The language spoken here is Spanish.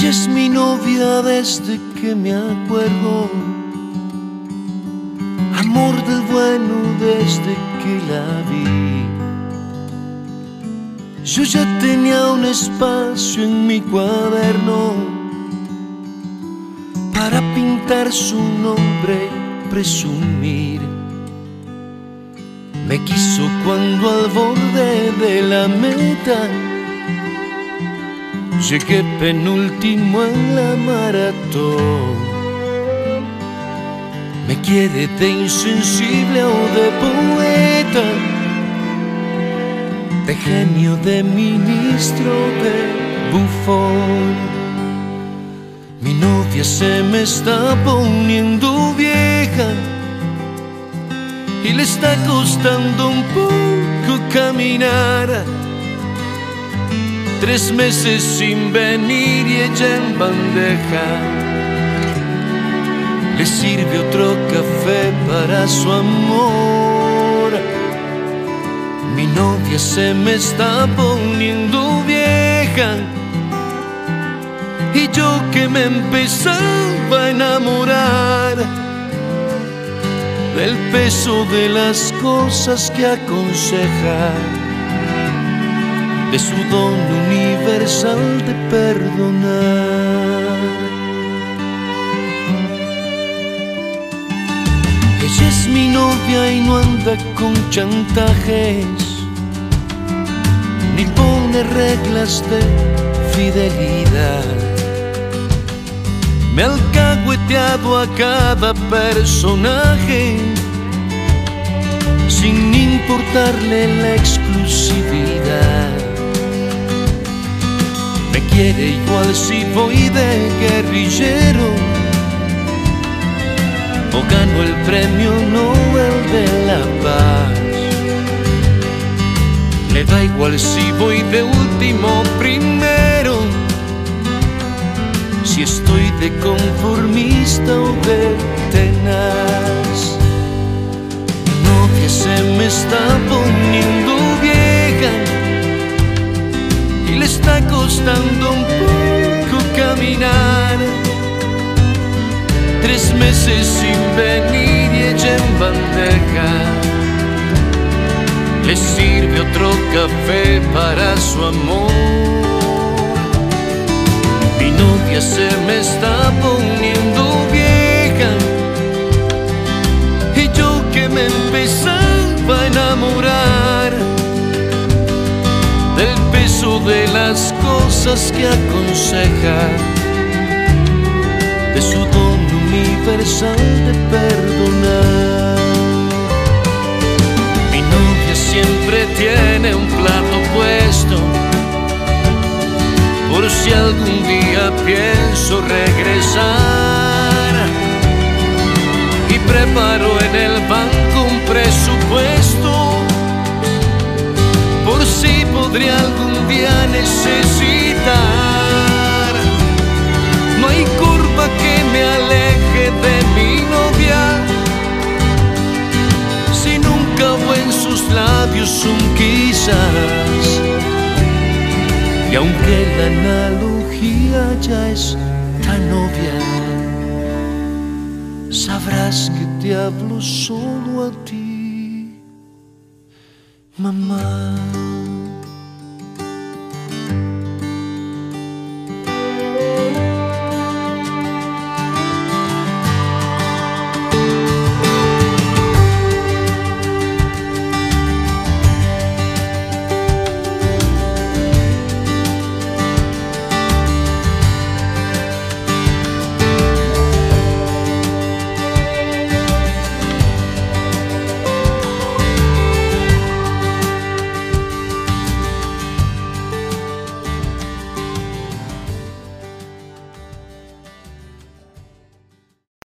es mi novia desde que me acuerdo. Amor del bueno desde que la vi. Yo ya tenía un espacio en mi cuaderno para pintar su nombre presumir. Me quiso cuando al borde de la meta Llegué penúltimo en la maratón. Me quiere de insensible o de poeta, de genio, de ministro, de bufón. Mi novia se me está poniendo vieja y le está costando un poco caminar Tres meses sin venir y ella en bandeja. Le sirve otro café para su amor. Mi novia se me está poniendo vieja. Y yo que me empezaba a enamorar del peso de las cosas que aconseja de su don universal de perdonar. Ella es mi novia y no anda con chantajes, ni pone reglas de fidelidad. Me ha alcahueteado a cada personaje sin importarle la exclusividad quiere igual si voy de guerrillero o gano el premio Nobel de la Paz. Le da igual si voy de último primero, si estoy de conformista o de tenaz. Meses sin venir y ella en bandeja. Le sirve otro café para su amor. Mi novia se me está poniendo vieja. Y yo que me empezaba a enamorar del peso de las cosas que aconseja, de su don de perdonar. Mi novia siempre tiene un plato puesto, por si algún día pienso regresar. Y preparo en el banco un presupuesto por si podría algún día necesitar. Y aunque la analogía ya es tan obvia, sabrás que te hablo solo a ti mamá.